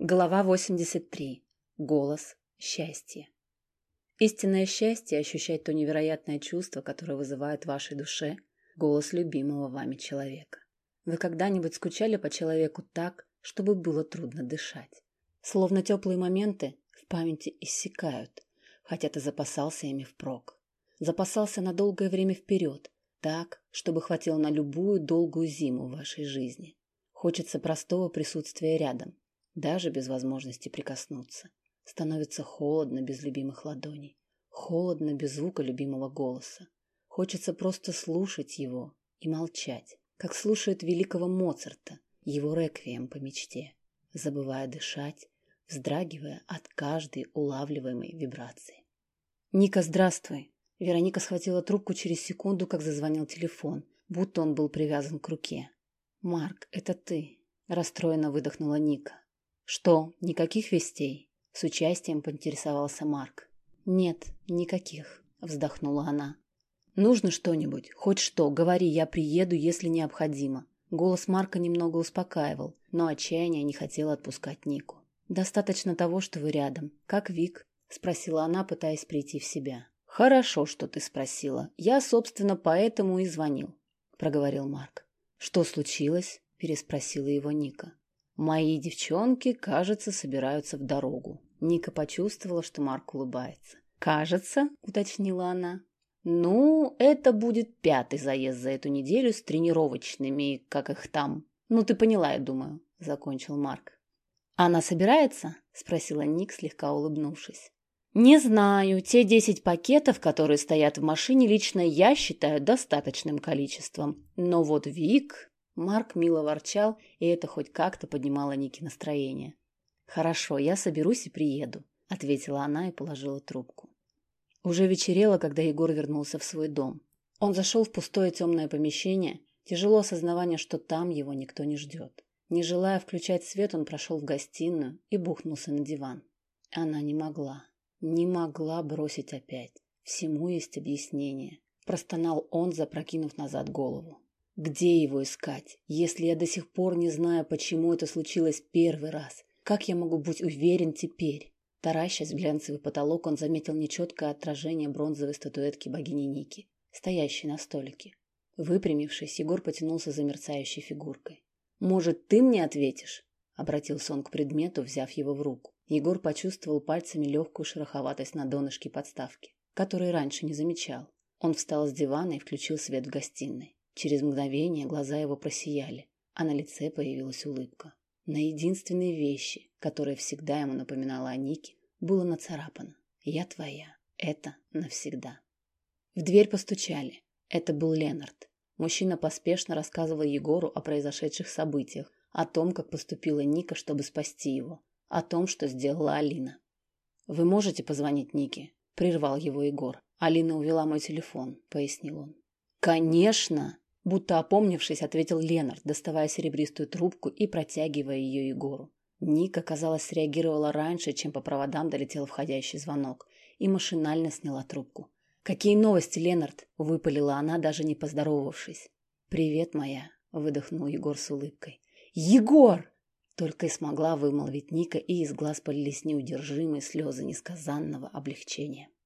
Глава 83. Голос счастья. Истинное счастье – ощущать то невероятное чувство, которое вызывает в вашей душе голос любимого вами человека. Вы когда-нибудь скучали по человеку так, чтобы было трудно дышать? Словно теплые моменты в памяти иссякают, хотя ты запасался ими впрок. Запасался на долгое время вперед, так, чтобы хватило на любую долгую зиму в вашей жизни. Хочется простого присутствия рядом – даже без возможности прикоснуться. Становится холодно без любимых ладоней, холодно без звука любимого голоса. Хочется просто слушать его и молчать, как слушает великого Моцарта, его реквием по мечте, забывая дышать, вздрагивая от каждой улавливаемой вибрации. «Ника, здравствуй!» Вероника схватила трубку через секунду, как зазвонил телефон, будто он был привязан к руке. «Марк, это ты!» – расстроенно выдохнула Ника. «Что, никаких вестей?» — с участием поинтересовался Марк. «Нет, никаких», — вздохнула она. «Нужно что-нибудь, хоть что, говори, я приеду, если необходимо». Голос Марка немного успокаивал, но отчаяние не хотело отпускать Нику. «Достаточно того, что вы рядом. Как Вик?» — спросила она, пытаясь прийти в себя. «Хорошо, что ты спросила. Я, собственно, поэтому и звонил», — проговорил Марк. «Что случилось?» — переспросила его Ника. Мои девчонки, кажется, собираются в дорогу. Ника почувствовала, что Марк улыбается. «Кажется», — уточнила она. «Ну, это будет пятый заезд за эту неделю с тренировочными, как их там. Ну, ты поняла, я думаю», — закончил Марк. «Она собирается?» — спросила Ник, слегка улыбнувшись. «Не знаю. Те десять пакетов, которые стоят в машине, лично я считаю достаточным количеством. Но вот Вик...» Марк мило ворчал, и это хоть как-то поднимало Ники настроение. «Хорошо, я соберусь и приеду», — ответила она и положила трубку. Уже вечерело, когда Егор вернулся в свой дом. Он зашел в пустое темное помещение, тяжело осознавая, что там его никто не ждет. Не желая включать свет, он прошел в гостиную и бухнулся на диван. Она не могла, не могла бросить опять. Всему есть объяснение. Простонал он, запрокинув назад голову. Где его искать, если я до сих пор не знаю, почему это случилось первый раз? Как я могу быть уверен теперь? Таращась в глянцевый потолок, он заметил нечеткое отражение бронзовой статуэтки богини Ники, стоящей на столике. Выпрямившись, Егор потянулся за мерцающей фигуркой. «Может, ты мне ответишь?» — обратился он к предмету, взяв его в руку. Егор почувствовал пальцами легкую шероховатость на донышке подставки, которой раньше не замечал. Он встал с дивана и включил свет в гостиной. Через мгновение глаза его просияли, а на лице появилась улыбка. На единственной вещи, которая всегда ему напоминала о Нике, было нацарапано «Я твоя. Это навсегда». В дверь постучали. Это был Ленард. Мужчина поспешно рассказывал Егору о произошедших событиях, о том, как поступила Ника, чтобы спасти его, о том, что сделала Алина. «Вы можете позвонить Нике?» – прервал его Егор. «Алина увела мой телефон», – пояснил он. «Конечно!» Будто опомнившись, ответил Ленард, доставая серебристую трубку и протягивая ее Егору. Ника, казалось, среагировала раньше, чем по проводам долетел входящий звонок, и машинально сняла трубку. «Какие новости, Ленард?» – выпалила она, даже не поздоровавшись. «Привет, моя», – выдохнул Егор с улыбкой. «Егор!» Только и смогла вымолвить Ника, и из глаз полились неудержимые слезы несказанного облегчения.